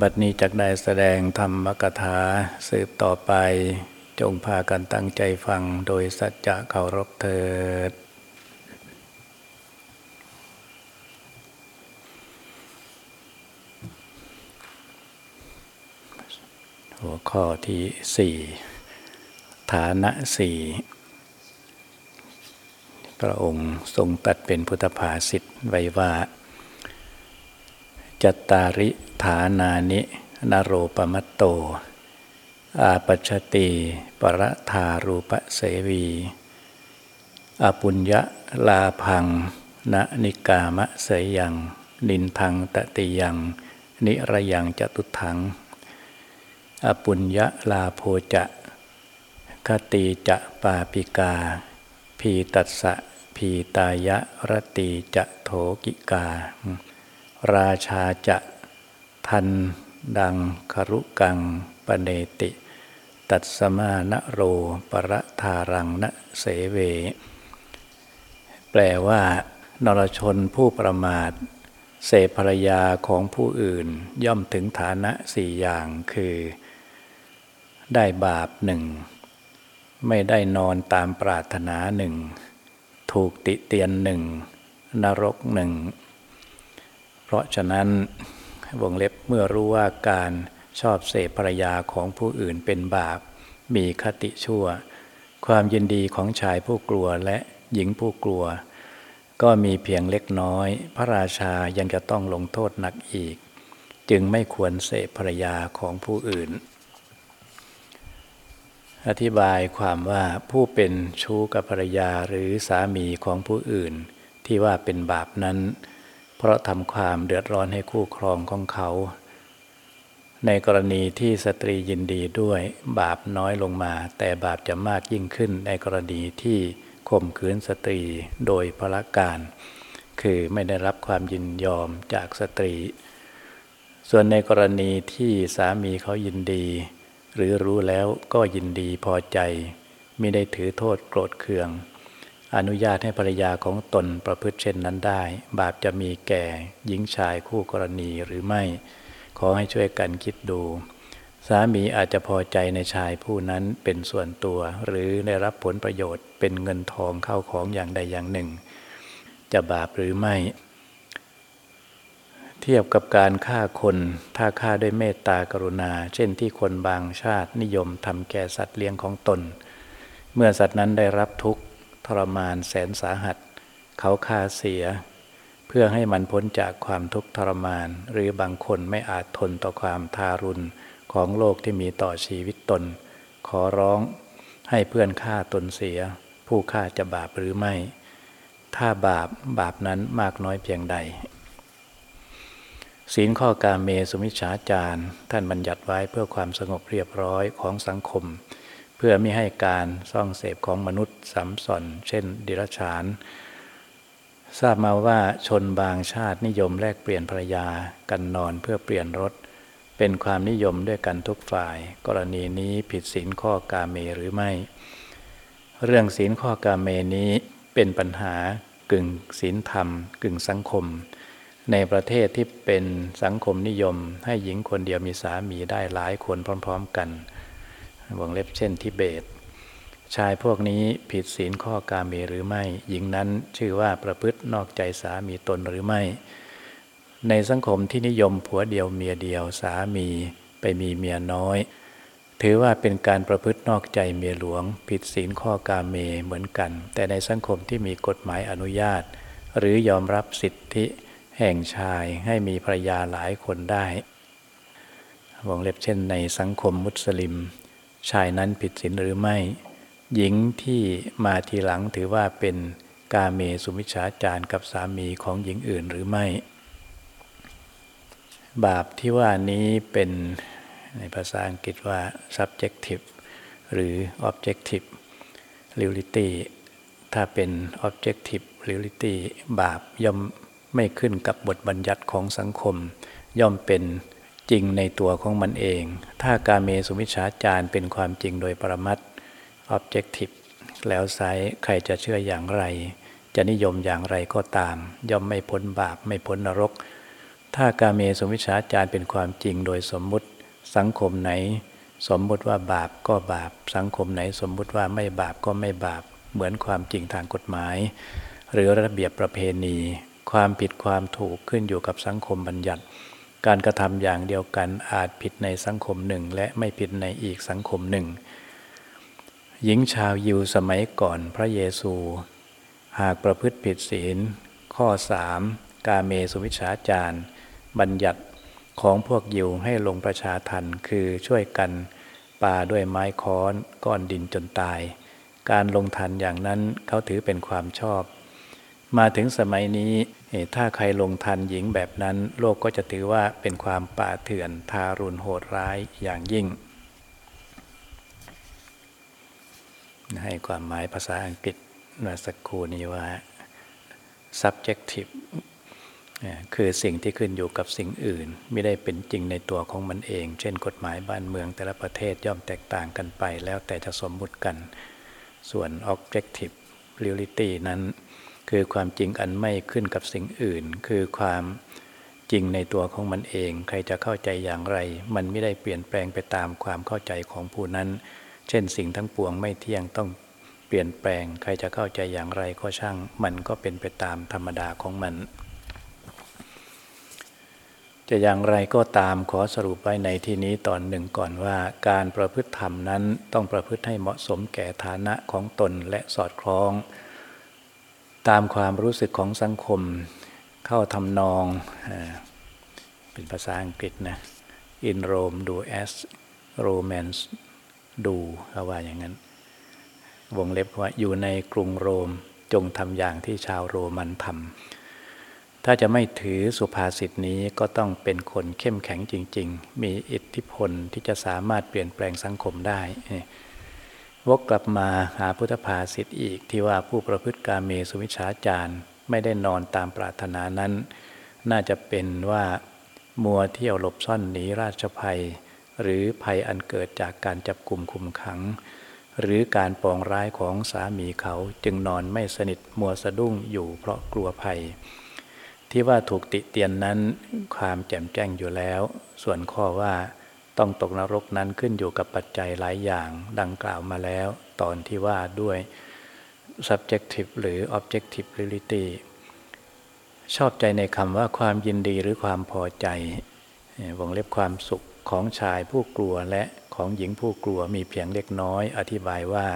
บัดนี้จักได้แสดงธรรมกถาสืบต่อไป จงพากันตั้งใจฟังโดยสัจจะเคารพเถิด หัวข้อที่สี่ฐานะสี่พระองค์ทรงตัดเป็นพุทธภาษิตไว้ว่า จัตตาริ ฐานานินโรปมัตโต อาปัชติปรธารูปเสวีอปุญญลาพังณนิกามะเสยยัง นินทังตติยัง นิระยังจตุทัง อปุญญลาโพจะคติจะปาปิกา พีตัสสะพีตายะรตีจะโถกิกา ราชาจะ ทันดังครุกังปเนติ ตัสมานโรปรธารังนเสเว แปลว่านรชนผู้ประมาท เสภรยาของผู้อื่นย่อมถึงฐานะสี่อย่างคือ ได้บาปหนึ่ง ไม่ได้นอนตามปรารถนาหนึ่ง ถูกติเตียนหนึ่ง นรกหนึ่ง เพราะฉะนั้น วงเล็บเมื่อรู้ว่าการชอบเสพภรรยาของผู้อื่นเป็นบาป มีคติชั่ว ความยินดีของชายผู้กลัวและหญิงผู้กลัว ก็มีเพียงเล็กน้อย พระราชายังจะต้องลงโทษหนักอีก จึงไม่ควรเสพภรรยาของผู้อื่น อธิบายความว่าผู้เป็นชู้กับภรรยาหรือสามีของผู้อื่น ที่ว่าเป็นบาปนั้น เพราะทำความเดือดร้อนให้คู่ครองของเขา ในกรณีที่สตรียินดีด้วยบาปน้อยลงมา แต่บาปจะมากยิ่งขึ้นในกรณีที่ข่มขืนสตรีโดยพละการ คือไม่ได้รับความยินยอมจากสตรี ส่วนในกรณีที่สามีเขายินดี หรือรู้แล้วก็ยินดีพอใจ ไม่ได้ถือโทษโกรธเคือง อนุญาตให้ภรรยาของตนประพฤติเช่นนั้นได้ บาปจะมีแก่หญิงชายคู่กรณีหรือไม่ ขอให้ช่วยกันคิดดู สามีอาจจะพอใจในชายผู้นั้นเป็นส่วนตัว หรือได้รับผลประโยชน์เป็นเงินทองเข้าของอย่างใดอย่างหนึ่ง จะบาปหรือไม่ เทียบกับการฆ่าคน ถ้าฆ่าด้วยเมตตากรุณา เช่นที่คนบางชาตินิยมทำแก่สัตว์เลี้ยงของตน เมื่อสัตว์นั้นได้รับทุกข์ ทรมานแสนสาหัส เขาฆ่าเสีย เพื่อให้มันพ้นจากความทุกข์ทรมาน หรือบางคนไม่อาจทนต่อความทารุณของโลกที่มีต่อชีวิตตน ขอร้องให้เพื่อนฆ่าตนเสีย ผู้ฆ่าจะบาปหรือไม่ ถ้าบาปบาปนั้นมากน้อยเพียงใด ศีลข้อกาเมสุมิชฌาจารท่านบัญญัติไว้เพื่อความสงบเรียบร้อยของสังคม พื่อไม่ให้การซ่องเสพของมนุษย์สัมสอนเช่น ดิรชาน ทราบมาว่าชนบางชาตินิยมแลกเปลี่ยนภรรยากันนอนเพื่อเปลี่ยนรถ เป็นความนิยมด้วยกันทุกฝ่าย กรณีนี้ผิดศีลข้อกาเมหรือไม่ เรื่องศีลข้อกาเมนี้เป็นปัญหากึ่งศีลธรรม กึ่งสังคม ในประเทศที่เป็นสังคมนิยมให้หญิงคนเดียวมีสามีได้หลายคนพร้อม ๆ กัน วงเล็บเช่นทิเบต ชายพวกนี้ผิดศีลข้อกาเมหรือไม่ หญิงนั้นชื่อว่าประพฤตินอกใจสามีตนหรือไม่ ในสังคมที่นิยมผัวเดียวเมียเดียวสามีไปมีเมียน้อย ถือว่าเป็นการประพฤตินอกใจเมียหลวง ผิดศีลข้อกาเมเหมือนกัน แต่ในสังคมที่มีกฎหมายอนุญาต หรือยอมรับสิทธิแห่งชายให้มีภรรยาหลายคนได้วงเล็บเช่นในสังคมมุสลิม ชายนั้นผิดศีลหรือไม่ หญิงที่มาทีหลังถือว่าเป็นกาเมสุมิชาจารกับสามีของหญิงอื่นหรือไม่ บาปที่ว่านี้เป็นในภาษาอังกฤษว่า subjective หรือ objective reality ถ้าเป็น objective reality บาปย่อมไม่ขึ้นกับบทบัญญัติของสังคม ย่อมเป็น จริงในตัวของมันเอง ถ้าการเมสุมิชาจารเป็นความจริงโดยปรมัต objective แล้วไซใครจะเชื่ออย่างไร จะนิยมอย่างไรก็ตาม ย่อมไม่พ้นบาปไม่พ้นนรก ถ้าการเมสุมิชาจารเป็นความจริงโดยสมมุติ สังคมไหน สมมุติว่าบาปก็บาป สังคมไหนสมมุติว่าไม่บาปก็ไม่บาป เหมือนความจริงทางกฎหมาย หรือระเบียบประเพณี ความผิดความถูกขึ้นอยู่กับสังคมบัญญัติ การกระทำอย่างเดียวกันอาจผิดในสังคมหนึ่ง และไม่ผิดในอีกสังคมหนึ่ง หญิงชาวยิวสมัยก่อนพระเยซู หากประพฤติผิดศีล ข้อ 3 กาเมสุวิชาจารบัญญัติของพวกยิวให้ลงประชาทันคือช่วยกันปาด้วยไม้ค้อนก้อนดินจนตาย การลงทันอย่างนั้นเขาถือเป็นความชอบ มาถึงสมัยนี้ถ้าใครลงทันหญิงแบบนั้น โลกก็จะถือว่าเป็นความป่าเถื่อนทารุณโหดร้ายอย่างยิ่ง ให้ความหมายภาษาอังกฤษเมื่อสักครู่นี้ว่า subjective คือสิ่งที่ขึ้นอยู่กับสิ่งอื่น ไม่ได้เป็นจริงในตัวของมันเอง เช่น กฎหมายบ้านเมืองแต่ละประเทศย่อมแตกต่างกันไป แล้วแต่จะสมมุติกัน ส่วน objective reality นั้น คือความจริงอันไม่ขึ้นกับสิ่งอื่น คือความจริงในตัวของมันเอง ใครจะเข้าใจอย่างไร มันไม่ได้เปลี่ยนแปลงไปตามความเข้าใจของผู้นั้น เช่นสิ่งทั้งปวงไม่เที่ยงต้องเปลี่ยนแปลง ใครจะเข้าใจอย่างไรก็ช่าง มันก็เป็นไปตามธรรมดาของมัน จะอย่างไรก็ตามขอสรุปไว้ในที่นี้ตอนหนึ่งก่อนว่า การประพฤติธรรมนั้นต้องประพฤติให้เหมาะสมแก่ฐานะของตนและสอดคล้อง ตามความรู้สึกของสังคมเข้าทำนองเป็นภาษาอังกฤษนะ in Rome do as Romans do เขาว่าอย่างนั้น วงเล็บว่าอยู่ในกรุงโรมจงทำอย่างที่ชาวโรมันทำถ้าจะไม่ถือสุภาษิตนี้ก็ต้องเป็นคนเข้มแข็งจริง ๆ มีอิทธิพลที่จะสามารถเปลี่ยนแปลงสังคมได้ วกกลับมาหาพุทธภาษิตอีกที่ว่าผู้ประพฤติการเมสุวิชาจารย์ ไม่ได้นอนตามปรารถนานั้น น่าจะเป็นว่ามัวเที่ยวหลบซ่อนหนีราชภัย หรือภัยอันเกิดจากการจับกลุ่มคุมขัง หรือการปองร้ายของสามีเขาจึงนอนไม่สนิทมัวสะดุ้งอยู่เพราะกลัวภัย ที่ว่าถูกติเตียนนั้นความแจ่มแจ้งอยู่แล้ว ส่วนข้อว่า ต้องตกนรกนั้นขึ้นอยู่กับปัจจัยหลายอย่างดังกล่าวมาแล้ว ตอนที่ว่าด้วย subjective หรือ objective reality ชอบใจในคำว่าความยินดีหรือความพอใจวงเล็บความสุขของชายผู้กลัวและของหญิงผู้กลัวมีเพียงเล็กน้อย อธิบายว่า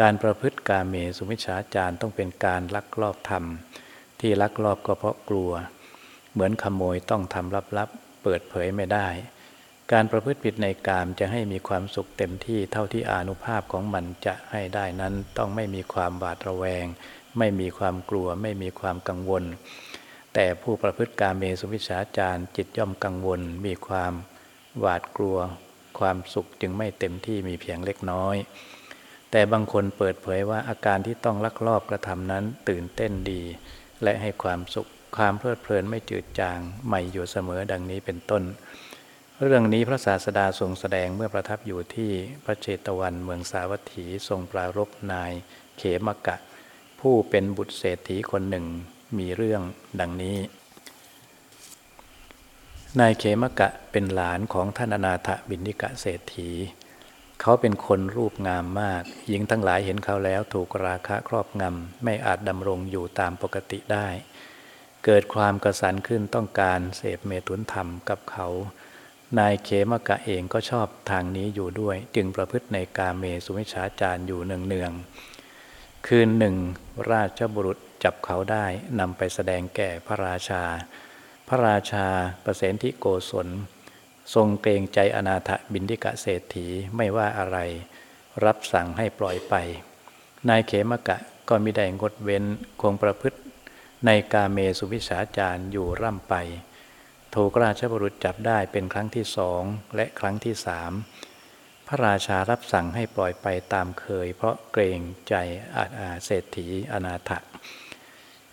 การประพฤติการเมสุมิชาจารต้องเป็นการลักลอบทำที่ลักลอบก็เพราะกลัว เหมือนขโมยต้องทำลับๆเปิดเผยไม่ได้ การประพฤติผิดในกามจะให้มีความสุขเต็มที่เท่าที่อนุภาพของมันจะให้ได้นั้นต้องไม่มีความบาดระแวง ไม่มีความกลัว ไม่มีความกังวล แต่ผู้ประพฤติการเมสุวิชาจารจิตย่อมกังวล มีความหวาดกลัว ความสุขจึงไม่เต็มที่มีเพียงเล็กน้อย แต่บางคนเปิดเผยว่าอาการที่ต้องลักลอบกระทำนั้นตื่นเต้นดี และให้ความสุขความเพลิดเพลินไม่จืดจางใหม่อยู่เสมอดังนี้เป็นต้น เรื่องนี้พระศาสดาทรงแสดงเมื่อประทับอยู่ที่พระเจตวันเมืองสาวัตถีทรงปรารบนายเขมกะ ผู้เป็นบุตรเศรษฐีคนหนึ่งมีเรื่องดังนี้ นายเขมกะเป็นหลานของท่านอนาถบินิกะเศรษฐี เขาเป็นคนรูปงามมาก หญิงทั้งหลายเห็นเขาแล้วถูกราคะครอบงำไม่อาจดำรงอยู่ตามปกติได้ เกิดความกระสันขึ้นต้องการเสพเมตุนธรรมกับเขา นายเขมกะเองก็ชอบทางนี้อยู่ด้วย จึงประพฤติในกาเมสุวิชาจารอยู่เนืองๆคืนหนึ่ง ราชบุรุษจับเขาได้นำไปแสดงแก่พระราชา พระราชาประเสนทิโกศล ทรงเกรงใจอนาถบินทิกะเศรษฐีไม่ว่าอะไร รับสั่งให้ปล่อยไป นายเขมกะก็มิได้งดเว้นคงประพฤติในกาเมสุวิสาจารอยู่ร่ำไป ถูกราชบุรุษจับได้เป็นครั้งที่สองและครั้งที่สามพระราชารับสั่งให้ปล่อยไปตามเคย เพราะเกรงใจอาอาเศรษฐีอนาถ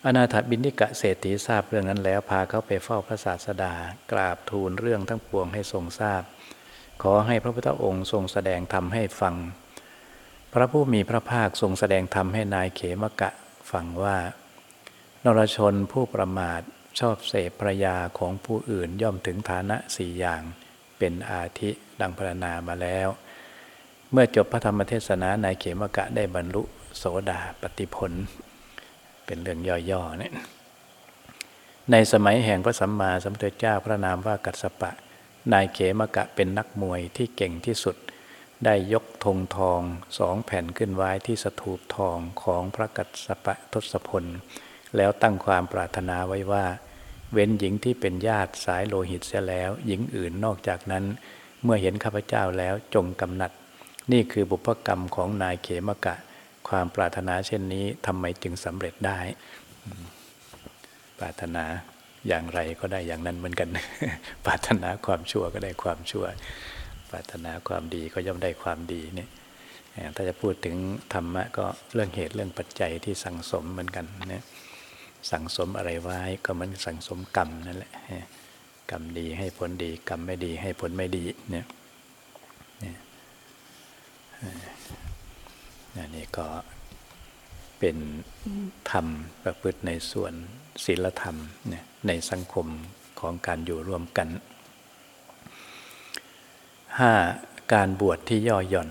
อนาถบินิกะเศรษฐีทราบเรื่องนั้นแล้วพาเขาไปเฝ้าพระศาสดา กราบทูลเรื่องทั้งปวงให้ทรงทราบ ขอให้พระพุทธองค์ทรงแสดงธรรมให้ฟัง พระผู้มีพระภาคทรงแสดงธรรมให้นายเขมกะฟังว่านรชนผู้ประมาท ชอบเสพภรยาของผู้อื่นย่อมถึงฐานะสี่อย่างเป็นอาทิดังพรรณนามาแล้ว เมื่อจบพระธรรมเทศนานายเขมกะได้บรรลุโสดาปฏิผล เป็นเรื่องย่อๆเนี่ยในสมัยแห่งพระสัมมาสัมพุทธเจ้าพระนามว่ากัสสปะ นายเขมกะเป็นนักมวยที่เก่งที่สุด ได้ยกธงทองสองแผ่นขึ้นไว้ที่สถูปทองของพระกัสปะทศพล แล้วตั้งความปรารถนาไว้ว่า เว้นหญิงที่เป็นญาติสายโลหิตเสียแล้ว หญิงอื่นนอกจากนั้น เมื่อเห็นข้าพเจ้าแล้วจงกำหนัด นี่คือบุพกรรมของนายเขมกะ ความปรารถนาเช่นนี้ทำไมจึงสำเร็จได้ ปรารถนาอย่างไรก็ได้อย่างนั้นเหมือนกัน ปรารถนาความชั่วก็ได้ความชั่ว ปรารถนาความดีก็ย่อมได้ความดีเนี่ยถ้าจะพูดถึงธรรมะก็เรื่องเหตุเรื่องปัจจัยที่สังสมเหมือนกันเนี่ย สั่งสมอะไรไว้ ก็มันสั่งสมกรรมนั่นแหละกรรมดีให้ผลดี กรรมไม่ดีให้ผลไม่ดีเนี่ยนี่ก็เป็นธรรมประพฤติในส่วนศีลธรรมในสังคมของการอยู่ร่วมกัน 5. การบวชที่ย่อหย่อน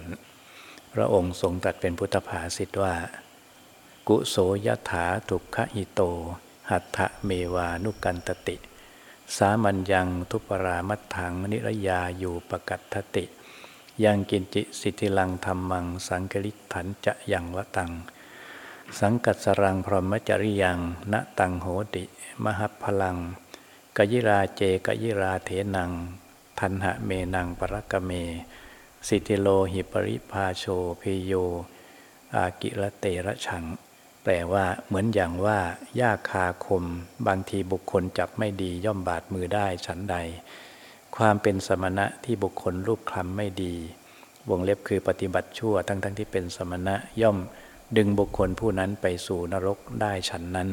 พระองค์ทรงตรัสเป็นพุทธภาษิตว่า กุโสยถาทุกขหิโต หัตถเมวานุกันตติ สามัญยังทุปรามัตถังนิรยาอยู่ปกัตถติ ยังกินจิสิทธิลังธรรมัง สังกลิถันจะยังวตัง สังกัสรังพรหมจริยังณตังโหติ มหัพลังกยิราเจกยิราเถนัง ทันหะเมนังปรกเม สิทธิโลหิปริภาโชเพโยอากิรเตระชัง แปลว่าเหมือนอย่างว่าหญ้าคาคม บางทีบุคคลจับไม่ดีย่อมบาดมือได้ฉันใด ความเป็นสมณะที่บุคคลรูปคลำไม่ดี วงเล็บคือปฏิบัติชั่วทั้งๆทที่เป็นสมณะย่อมดึงบุคคลผู้นั้นไปสู่นรกได้ฉันนั้น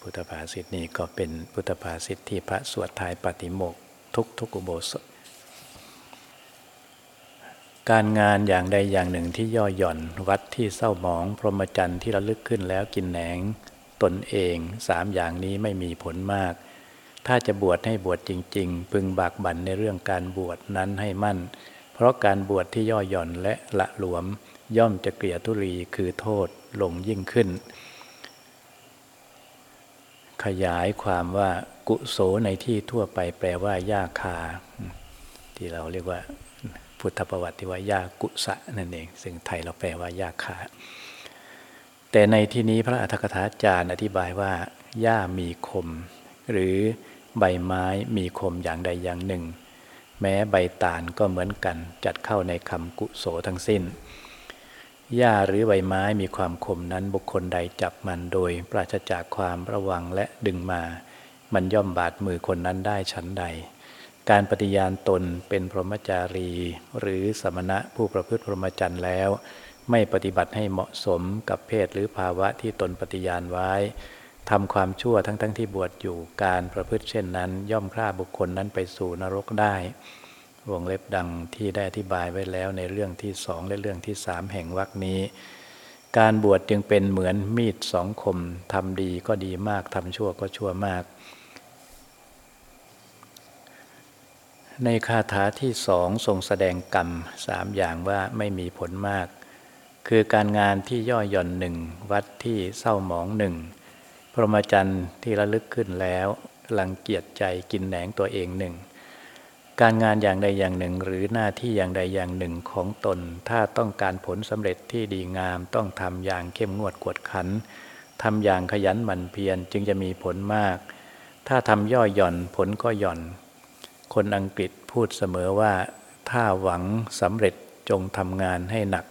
พุทธภาษิตนี้ก็เป็นพุทธภาษิตที่พระสวดท้ายปฏิโมกทุกทุกอุโบสถ การงานอย่างใดอย่างหนึ่งที่ย่อหย่อน วัดที่เศร้าหมอง พรหมจรรย์ที่ระลึกขึ้นแล้วกินแหนง ตนเองสามอย่างนี้ไม่มีผลมาก ถ้าจะบวชให้บวชจริง ๆ พึงบากบั่นในเรื่องการบวชนั้นให้มั่น เพราะการบวชที่ย่อหย่อนและละหลวม ย่อมจะเกลียทุรีคือโทษลงยิ่งขึ้น ขยายความว่ากุโสในที่ทั่วไปแปลว่าหญ้าคา ที่เราเรียกว่า พุทธประวัติว่าหญ้ากุสะนั่นเอง ซึ่งไทยเราแปลว่าหญ้าคาแต่ในที่นี้พระอัฏฐกถาจารย์อธิบายว่าหญ้ามีคม หรือใบไม้มีคมอย่างใดอย่างหนึ่ง แม้ใบตาลก็เหมือนกันจัดเข้าในคำกุโสทั้งสิ้นหญ้าหรือใบไม้มีความคมนั้นบุคคลใดจับมันโดย ปราศจากความระวังและดึงมา มันย่อมบาดมือคนนั้นได้ชั้นใด การปฏิญาณตนเป็นพรหมจารี หรือสมณะผู้ประพฤติพรหมจรรย์แล้ว ไม่ปฏิบัติให้เหมาะสมกับเพศหรือภาวะที่ตนปฏิญาณไว้ทำความชั่วทั้งๆทที่บวชอยู่การประพฤติเช่นนั้น ย่อมฆ่าบุคคลนั้นไปสู่นรกได้วงเล็บดังที่ได้อธิบายไว้แล้วในเรื่องที่สองและเรื่องที่สามแห่งวรรคนี้ การบวชจึงเป็นเหมือนมีดสองคมทำดีก็ดีมากทำชั่วก็ชั่วมาก ในคาถาที่สองทรงแสดงกรรมสามอย่างว่าไม่มีผลมาก คือการงานที่ย่อหย่อนหนึ่งวัดที่เศร้าหมองหนึ่งพรหมจรรย์ที่ระลึกขึ้นแล้วลังเกียจใจกินแหนงตัวเองหนึ่ง การงานอย่างใดอย่างหนึ่งหรือหน้าที่อย่างใดอย่างหนึ่งของตน ถ้าต้องการผลสำเร็จที่ดีงามต้องทำอย่างเข้มงวดกวดขันทำอย่างขยันหมั่นเพียรจึงจะมีผลมาก ถ้าทำย่อหย่อนผลก็หย่อน คนอังกฤษพูดเสมอว่า ถ้าหวังสำเร็จจงทำงานให้หนัก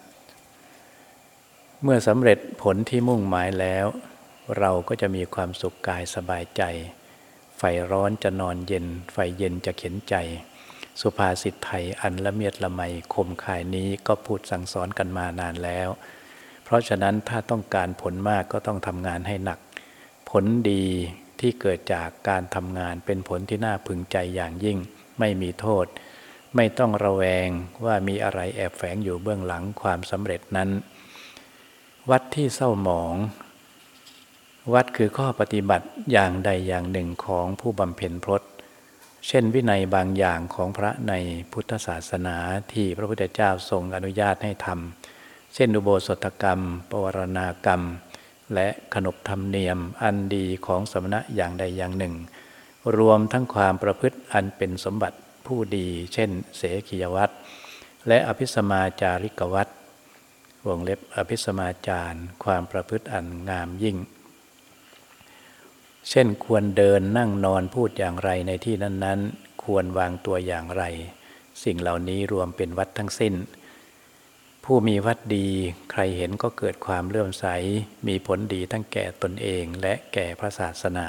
เมื่อสำเร็จผลที่มุ่งหมายแล้ว เราก็จะมีความสุขกายสบายใจ ไฟร้อนจะนอนเย็น ไฟเย็นจะเข็นใจ สุภาษิตไทยอันละเมียดละไมคมขายนี้ก็พูดสั่งสอนกันมานานแล้ว เพราะฉะนั้นถ้าต้องการผลมากก็ต้องทำงานให้หนัก ผลดี ที่เกิดจากการทำงานเป็นผลที่น่าพึงใจอย่างยิ่ง ไม่มีโทษ ไม่ต้องระแวงว่ามีอะไรแอบแฝงอยู่เบื้องหลังความสำเร็จนั้น วัดที่เศร้าหมอง วัดคือข้อปฏิบัติอย่างใดอย่างหนึ่งของผู้บำเพ็ญพรตเช่นวินัยบางอย่างของพระในพุทธศาสนาที่พระพุทธเจ้าทรงอนุญาตให้ทำเช่นอุโบสถกรรม ปวารณากรรม และขนบธรรมเนียมอันดีของสมณะอย่างใดอย่างหนึ่ง รวมทั้งความประพฤติอันเป็นสมบัติผู้ดี เช่น เสขียวัตรและอภิสมาจาริกวัตรวงเล็บอภิสมาจารความประพฤติอันงามยิ่ง เช่นควรเดินนั่งนอนพูดอย่างไรในที่นั้นๆ ควรวางตัวอย่างไร สิ่งเหล่านี้รวมเป็นวัดทั้งสิ้น ผู้มีวัดดีใครเห็นก็เกิดความเลื่อมใส มีผลดีทั้งแก่ตนเองและแก่พระศาสนา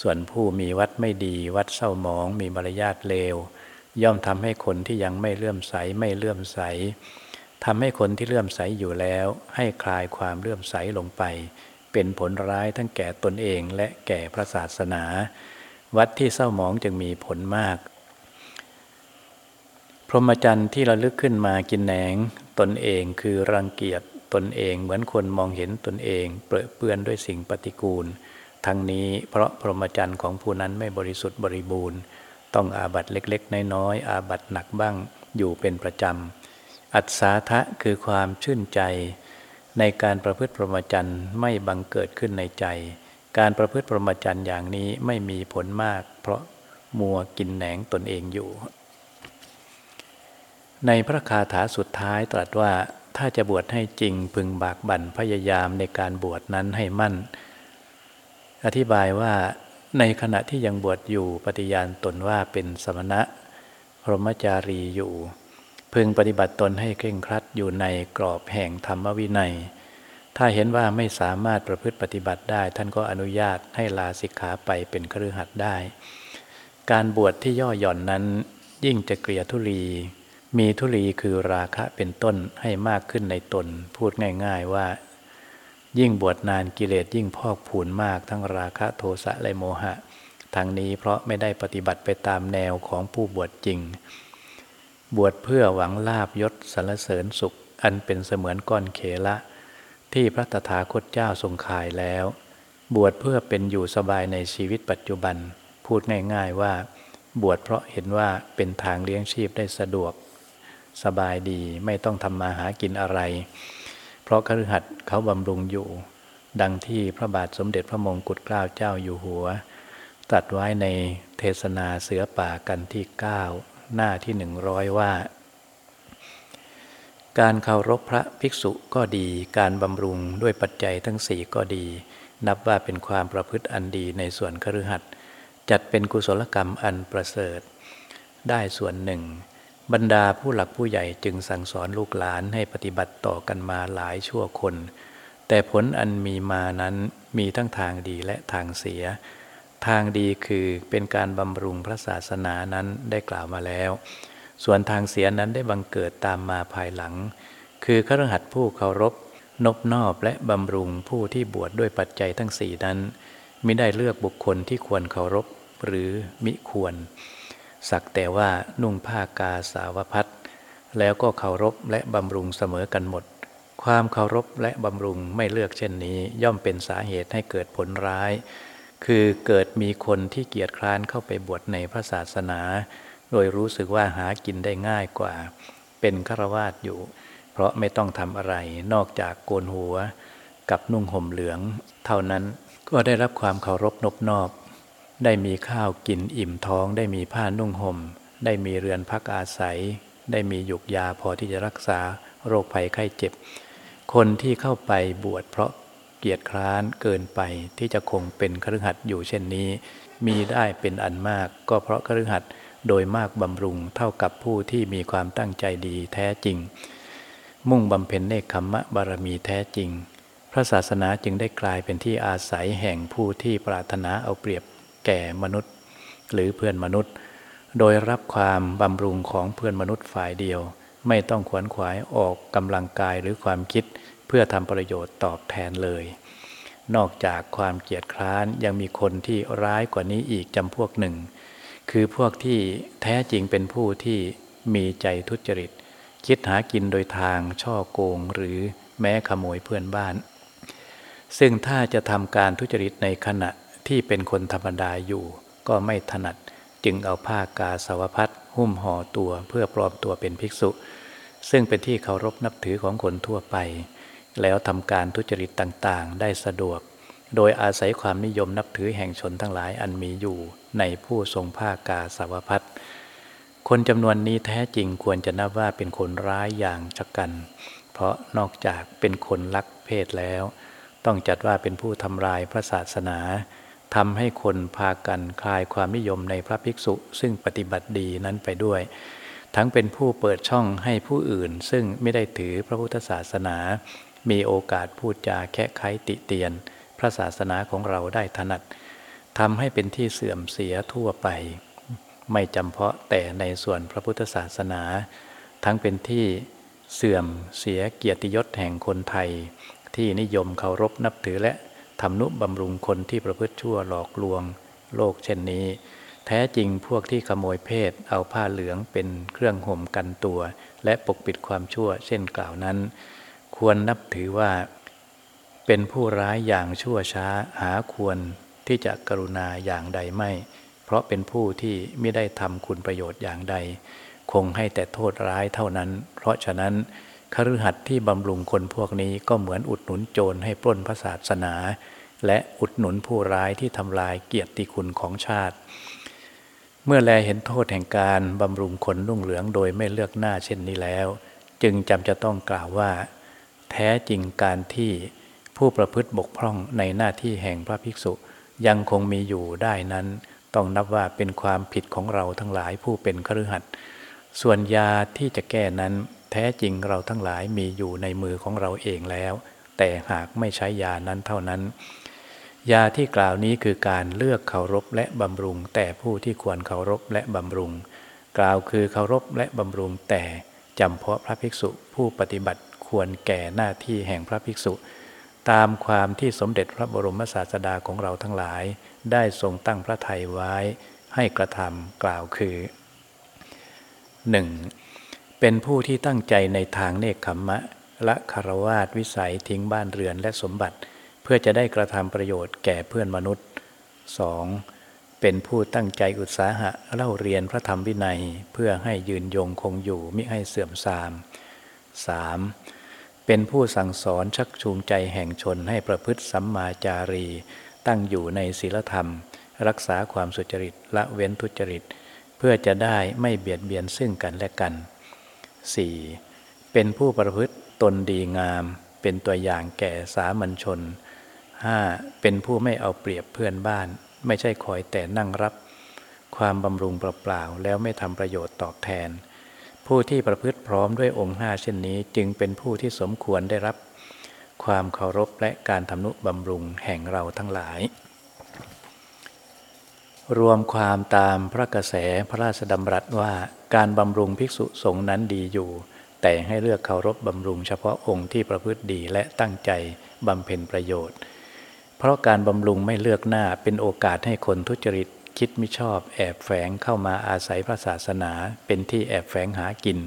ส่วนผู้มีวัดไม่ดีวัดเศร้าหมองมีมารยาทเลว ย่อมทำให้คนที่ยังไม่เลื่อมใสไม่เลื่อมใสทำให้คนที่เลื่อมใสอยู่แล้ว ให้คลายความเลื่อมใสลงไป เป็นผลร้ายทั้งแก่ตนเองและแก่พระศาสนา วัดที่เศร้าหมองจึงมีผลมาก พรหมจรรย์ที่เระลึกขึ้นมากินแหนงตนเองคือรังเกียจตนเองเหมือนคนมองเห็นตนเองเปรอะเปื้อนด้วยสิ่งปฏิกูล ทั้งนี้เพราะพรหมจรรย์ของผู้นั้นไม่บริสุทธิ์บริบูรณ์ ต้องอาบัตเล็กๆ น้อยๆอาบัตหนักบ้างอยู่เป็นประจำ อัศทะคือความชื่นใจ ในการประพฤติพรหมจรรย์ไม่บังเกิดขึ้นในใจ การประพฤติพรหมจรรย์อย่างนี้ไม่มีผลมาก เพราะมัวกินแหนงตนเองอยู่ ในพระคาถาสุดท้ายตรัสว่าถ้าจะบวชให้จริงพึงบากบั่นพยายามในการบวชนั้นให้มั่น อธิบายว่าในขณะที่ยังบวชอยู่ปฏิญาณตนว่าเป็นสมณะพรหมจารีอยู่ พึงปฏิบัติตนให้เคร่งครัดอยู่ในกรอบแห่งธรรมวินัย ถ้าเห็นว่าไม่สามารถประพฤติปฏิบัติได้ ท่านก็อนุญาตให้ลาสิกขาไปเป็นครือขัดได้ การบวชที่ย่อหย่อนนั้นยิ่งจะเกลียทุลี มีทุลีคือราคะเป็นต้นให้มากขึ้นในตน พูดง่าย ๆว่า ยิ่งบวชนานกิเลสยิ่งพอกพูนมากทั้งราคะโทสะและโมหะทางนี้เพราะไม่ได้ปฏิบัติไปตามแนวของผู้บวชจริง บวชเพื่อหวังลาบยศสรรเสริญสุข อันเป็นเสมือนก้อนเขละ ที่พระตถาคตเจ้าทรงขายแล้ว บวชเพื่อเป็นอยู่สบายในชีวิตปัจจุบัน พูดง่ายๆว่า บวชเพราะเห็นว่าเป็นทางเลี้ยงชีพได้สะดวก สบายดี ไม่ต้องทำมาหากินอะไร เพราะคฤหัสถ์เขาบำรุงอยู่ ดังที่พระบาทสมเด็จพระมงกุฎเกล้าเจ้าอยู่หัวตรัสไว้ในเทศนาเสือป่ากันที่ 9 หน้าที่หนึ่งร้อยว่า การเคารพพระภิกษุก็ดี การบำรุงด้วยปัจจัยทั้งสี่ก็ดี นับว่าเป็นความประพฤติอันดีในส่วนคฤหัสถ์จัดเป็นกุศลกรรมอันประเสริฐ ได้ส่วนหนึ่ง บรรดาผู้หลักผู้ใหญ่จึงสั่งสอนลูกหลานให้ปฏิบัติต่อกันมาหลายชั่วคน แต่ผลอันมีมานั้นมีทั้งทางดีและทางเสีย ทางดีคือเป็นการบำรุงพระศาสนานั้นได้กล่าวมาแล้ว ส่วนทางเสียนั้นได้บังเกิดตามมาภายหลัง คือครหัสผู้เคารพ นบนอบและบำรุงผู้ที่บวชดด้วยปัจจัยทั้งสี่นั้นมิได้เลือกบุคคลที่ควรเคารพหรือมิควร สักแต่ว่านุ่งผ้ากาสาวพัดแล้วก็เคารพและบำรุงเสมอกันหมด ความเคารพและบำรุงไม่เลือกเช่นนี้ ย่อมเป็นสาเหตุให้เกิดผลร้าย คือเกิดมีคนที่เกียจคร้านเข้าไปบวชในพระศาสนา โดยรู้สึกว่าหากินได้ง่ายกว่า เป็นฆราวาสอยู่ เพราะไม่ต้องทำอะไรนอกจากโกนหัว กับนุ่งห่มเหลือง เท่านั้นก็ได้รับความเคารพนบนอบ ได้มีข้าวกินอิ่มท้อง ได้มีผ้านุ่งห่ม ได้มีเรือนพักอาศัย ได้มีหยุกยาพอที่จะรักษาโรคภัยไข้เจ็บ คนที่เข้าไปบวชเพราะเกียรติคร้านเกินไปที่จะคงเป็นคฤหัสถ์อยู่เช่นนี้ มีได้เป็นอันมากก็เพราะคฤหัสถ์โดยมากบำรุงเท่ากับผู้ที่มีความตั้งใจดีแท้จริง มุ่งบำเพ็ญเนคขมมะบารมีแท้จริง พระศาสนาจึงได้กลายเป็นที่อาศัยแห่งผู้ที่ปรารถนาเอาเปรียบ แก่มนุษย์ หรือเพื่อนมนุษย์ โดยรับความบำรุงของเพื่อนมนุษย์ฝ่ายเดียว ไม่ต้องขวนขวายออกกำลังกายหรือความคิด เพื่อทำประโยชน์ตอบแทนเลย นอกจากความเกียจคร้านยังมีคนที่ร้ายกว่านี้อีกจำพวกหนึ่ง คือพวกที่แท้จริงเป็นผู้ที่มีใจทุจริต คิดหากินโดยทางช่อโกงหรือแม้ขโมยเพื่อนบ้านซึ่งถ้าจะทำการทุจริตในขณะ ที่เป็นคนธรรมดาอยู่ ก็ไม่ถนัดจึงเอาผ้ากาสาวพัดหุ้มห่อตัวเพื่อปลอมตัวเป็นภิกษุ ซึ่งเป็นที่เคารพนับถือของคนทั่วไป แล้วทำการทุจริตต่างๆ ได้สะดวก โดยอาศัยความนิยมนับถือแห่งชนทั้งหลายอันมีอยู่ในผู้ทรงผ้ากาสาวพัดคนจำนวนนี้แท้จริงควรจะนับว่าเป็นคนร้ายอย่างจักกัน เพราะนอกจากเป็นคนลักเพศแล้ว ต้องจัดว่าเป็นผู้ทำลายพระศาสนา ทำให้คนพากันคลายความนิยมในพระภิกษุ ซึ่งปฏิบัติดีนั้นไปด้วย ทั้งเป็นผู้เปิดช่องให้ผู้อื่น ซึ่งไม่ได้ถือพระพุทธศาสนา มีโอกาสพูดจาแค่ไขติเตียน พระศาสนาของเราได้ถนัดทำให้เป็นที่เสื่อมเสียทั่วไป ไม่จำเพาะแต่ในส่วนพระพุทธศาสนา ทั้งเป็นที่เสื่อมเสียเกียรติยศแห่งคนไทย ที่นิยมเคารพนับถือและ ทำนุบำรุงคนที่ประพฤติชั่วหลอกลวง โลกเช่นนี้ แท้จริงพวกที่ขโมยเพศ เอาผ้าเหลืองเป็นเครื่องห่มกันตัว และปกปิดความชั่วเช่นกล่าวนั้น ควรนับถือว่า เป็นผู้ร้ายอย่างชั่วช้าหาควรที่จะกรุณาอย่างใดไม่ เพราะเป็นผู้ที่ไม่ได้ทำคุณประโยชน์อย่างใด คงให้แต่โทษร้ายเท่านั้น เพราะฉะนั้น คฤหัสถ์ที่บำรุงคนพวกนี้ก็เหมือนอุดหนุนโจรให้ปล้นพระศาสนา และอุดหนุนผู้ร้ายที่ทำลายเกียรติคุณของชาติ เมื่อแลเห็นโทษแห่งการบำรุงคนนุ่งเหลืองโดยไม่เลือกหน้าเช่นนี้แล้ว จึงจำจะต้องกล่าวว่า แท้จริงการที่ผู้ประพฤติบกพร่องในหน้าที่แห่งพระภิกษุยังคงมีอยู่ได้นั้น ต้องนับว่าเป็นความผิดของเราทั้งหลายผู้เป็นคฤหัสถ์ส่วนยาที่จะแก้นั้น แท้จริงเราทั้งหลายมีอยู่ในมือของเราเองแล้ว แต่หากไม่ใช้ยานั้นเท่านั้น ยาที่กล่าวนี้คือการเลือกเคารพและบำรุง แต่ผู้ที่ควรเคารพและบำรุง กล่าวคือเคารพและบำรุง แต่จำเพาะพระภิกษุผู้ปฏิบัติควรแก่หน้าที่แห่งพระภิกษุ ตามความที่สมเด็จพระบรมศาสดาของเราทั้งหลาย ได้ทรงตั้งพระทัยไว้ ให้กระทำกล่าวคือ 1. เป็นผู้ที่ตั้งใจในทางเนคขมมะละคารวาสวิสัยทิ้งบ้านเรือนและสมบัติ เพื่อจะได้กระทำประโยชน์แก่เพื่อนมนุษย์ 2. เป็นผู้ตั้งใจอุตสาหะเล่าเรียนพระธรรมวินัย เพื่อให้ยืนยงคงอยู่มิให้เสื่อมทราม 3. เป็นผู้สั่งสอนชักชูงใจแห่งชนให้ประพฤติสัมมาจารี ตั้งอยู่ในศีลธรรม รักษาความสุจริตละเว้นทุจริต เพื่อจะได้ไม่เบียดเบียนซึ่งกันและกัน 4. เป็นผู้ประพฤติตนดีงาม เป็นตัวอย่างแก่สามัญชน 5. เป็นผู้ไม่เอาเปรียบเพื่อนบ้าน ไม่ใช่คอยแต่นั่งรับ ความบำรุงเปล่าๆแล้วไม่ทำประโยชน์ตอบแทน ผู้ที่ประพฤติพร้อมด้วยองค์ห้าเช่นนี้ จึงเป็นผู้ที่สมควรได้รับ ความเคารพและการทำนุบำรุงแห่งเราทั้งหลาย รวมความตามพระกระแสพระราชดำรัสว่าการบำรุงภิกษุสงฆ์นั้นดีอยู่ แต่ให้เลือกเคารพบำรุงเฉพาะองค์ที่ประพฤติดีและตั้งใจบำเพ็ญประโยชน์ เพราะการบำรุงไม่เลือกหน้าเป็นโอกาสให้คนทุจริตคิดไม่ชอบแอบแฝงเข้ามาอาศัยพระศาสนา เป็นที่แอบแฝงหากิน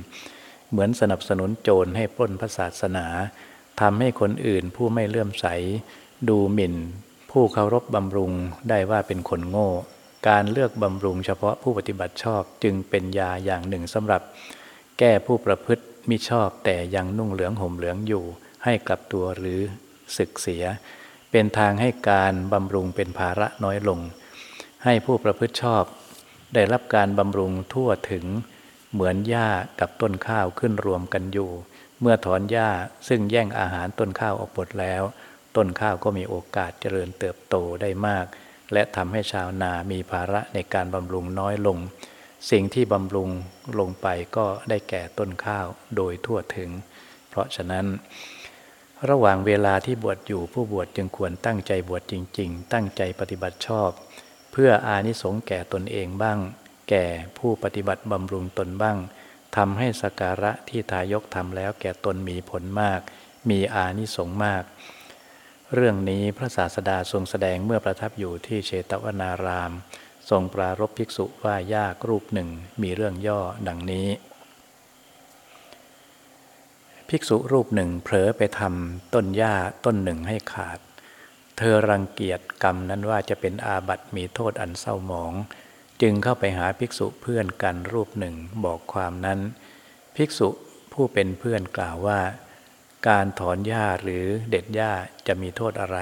เหมือนสนับสนุนโจรให้ปล้นพระศาสนาทำให้คนอื่นผู้ไม่เลื่อมใส ดูหมิ่น ผู้เคารพบำรุงได้ว่าเป็นคนโง่ การเลือกบำรุงเฉพาะผู้ปฏิบัติชอบจึงเป็นยาอย่างหนึ่งสำหรับ แก้ผู้ประพฤติมิชอบแต่ยังนุ่งเหลืองห่มเหลืองอยู่ ให้กลับตัวหรือศึกเสีย เป็นทางให้การบำรุงเป็นภาระน้อยลง ให้ผู้ประพฤติชอบ ได้รับการบำรุงทั่วถึง เหมือนหญ้ากับต้นข้าวขึ้นรวมกันอยู่ เมื่อถอนหญ้าซึ่งแย่งอาหารต้นข้าวออกหมดแล้ว ต้นข้าวก็มีโอกาสเจริญเติบโตได้มาก และทำให้ชาวนามีภาระในการบำรุงน้อยลง สิ่งที่บำรุงลงไปก็ได้แก่ต้นข้าวโดยทั่วถึง เพราะฉะนั้น ระหว่างเวลาที่บวชอยู่ผู้บวชจึงควรตั้งใจบวชจริง ๆ ตั้งใจปฏิบัติชอบ เพื่ออานิสงส์แก่ตนเองบ้าง แก่ผู้ปฏิบัติบำรุงตนบ้างทำให้สการะที่ทายกทำแล้วแก่ตนมีผลมาก มีอานิสงส์มาก เรื่องนี้พระศาสดาทรงแสดงเมื่อประทับอยู่ที่เชตวนาราม ทรงปรารบภิกษุว่ายากรูปหนึ่งมีเรื่องย่อดังนี้ ภิกษุรูปหนึ่งเผลอไปทำต้นหญ้าต้นหนึ่งให้ขาด เธอรังเกียจกรรมนั้นว่าจะเป็นอาบัติมีโทษอันเศร้าหมอง จึงเข้าไปหาภิกษุเพื่อนกันรูปหนึ่งบอกความนั้น ภิกษุผู้เป็นเพื่อนกล่าวว่า การถอนหญ้าหรือเด็ดหญ้าจะมีโทษอะไร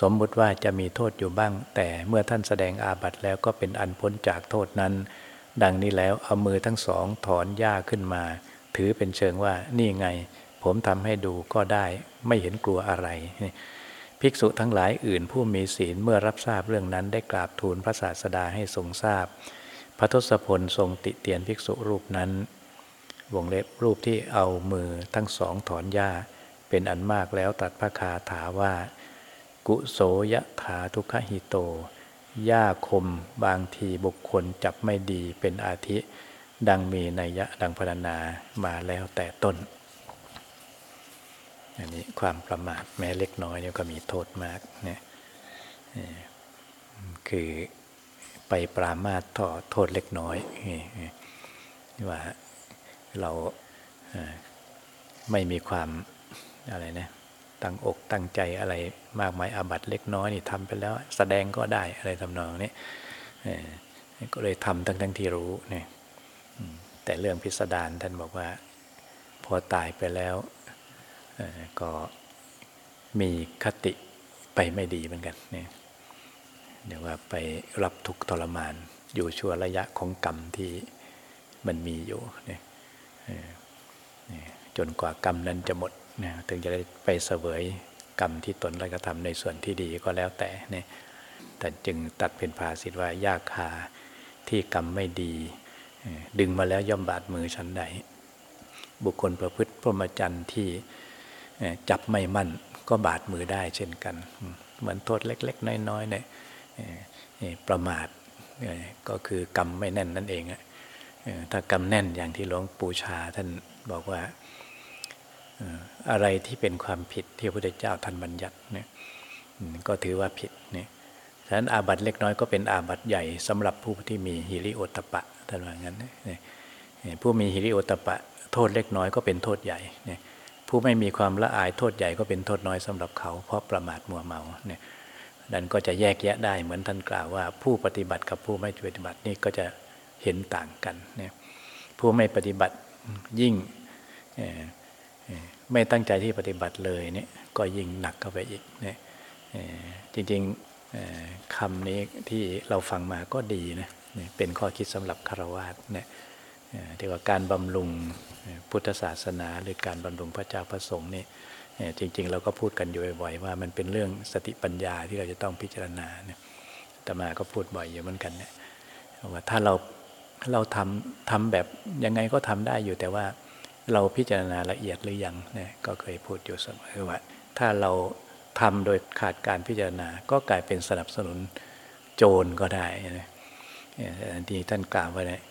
สมมุติว่าจะมีโทษอยู่บ้าง แต่เมื่อท่านแสดงอาบัติแล้วก็เป็นอันพ้นจากโทษนั้น ดังนี้แล้วเอามือทั้งสองถอนหญ้าขึ้นมา ถือเป็นเชิงว่านี่ไง ผมทำให้ดูก็ได้ไม่เห็นกลัวอะไร ภิกษุทั้งหลายอื่นผู้มีศีลเมื่อรับทราบเรื่องนั้นได้กราบทูลพระศาสดาให้ทรงทราบ พระทศพลทรงติเตียนภิกษุรูปนั้น วงเล็บรูปที่เอามือทั้งสองถอนหญ้า เป็นอันมากแล้วตัดพระคาถาว่า กุโสยะถาทุกขหิโตหญ้าคมบางทีบุคคลจับไม่ดีเป็นอาทิ ดังมีนัยยะดังพรรณนามาแล้วแต่ต้น อันนี้ความประมาทแม้เล็กน้อยเนี่ยก็มีโทษมากเนี่ยคือไปปรามาทต่อโทษเล็กน้อยว่า เราไม่มีความอะไรนะตั้งอกตั้งใจอะไรมากมายอาบัตเล็กน้อยนี่ทำไปแล้ว แสดงก็ได้อะไรทำนองนี้ก็เลยทำทั้งทั้งที่รู้เนี่ยแต่เรื่องพิสดารท่านบอกว่า พอตายไปแล้วก็มีคติไปไม่ดีเหมือนกันเนี่ยเดี๋ยวว่าไปรับทุกทรมาน อยู่ชั่วระยะของกรรมที่มันมีอยู่เนี่ย จนกว่ากรรมนั้นจะหมดนะถึงจะได้ไปเสวยกรรมที่ตนได้กระทำในส่วนที่ดีก็แล้วแต่เนี่ยแต่จึงตัดเป็นภาษิตว่ายากคาที่กรรมไม่ดี ดึงมาแล้วย่อมบาดมือฉันใด บุคคลประพฤติพรหมจรรย์ที่จับไม่มั่นก็บาดมือได้เช่นกัน เหมือนโทษเล็ก ๆ น้อยๆเนี่ยประมาทก็คือกรรมไม่แน่นนั่นเอง ถ้ากรรมแน่นอย่างที่หลวงปู่ชาท่านบอกว่าอะไรที่เป็นความผิดที่พระพุทธเจ้าท่านบัญญัติเนี่ยก็ถือว่าผิดเนี่ยฉะนั้นอาบัตเล็กน้อยก็เป็นอาบัตใหญ่สำหรับผู้ที่มีฮิริโอตปะท่านว่างั้นผู้มีฮิริโอตปะ โทษเล็กน้อยก็เป็นโทษใหญ่เนี่ยผู้ไม่มีความละอายโทษใหญ่ก็เป็นโทษน้อยสำหรับเขา เพราะประมาทมัวเมาเนี่ยดันก็จะแยกแยะได้เหมือนท่านกล่าวว่า ผู้ปฏิบัติกับผู้ไม่ปฏิบัตินี่ก็จะ เห็นต่างกันเนี่ยผู้ไม่ปฏิบัติยิ่งไม่ตั้งใจที่ปฏิบัติเลยเนี่ยก็ยิ่งหนักเข้าไปอีกเนี่ยจริงๆคำนี้ที่เราฟังมาก็ดีนะเป็นข้อคิดสำหรับคารวะเนี่ยที่ว่าการบำรุงพุทธศาสนาหรือการบำรุงพระเจ้าพระสงฆ์นี่จริง ๆ เราก็พูดกันอยู่บ่อยๆว่ามันเป็นเรื่องสติปัญญาที่เราจะต้องพิจารณาเนี่ยแต่มาก็พูดบ่อยอยู่เหมือนกันเนี่ยว่าถ้าเรา เราทำทำแบบยังไงก็ทำได้อยู่แต่ว่าเราพิจารณาละเอียดหรือยังเนี่ยก็เคยพูดอยู่เสมอว่า ถ้าเราทำโดยขาดการพิจารณา ก็กลายเป็นสนับสนุนโจรก็ได้นะที่ท่านกล่าวไว้เนี่ย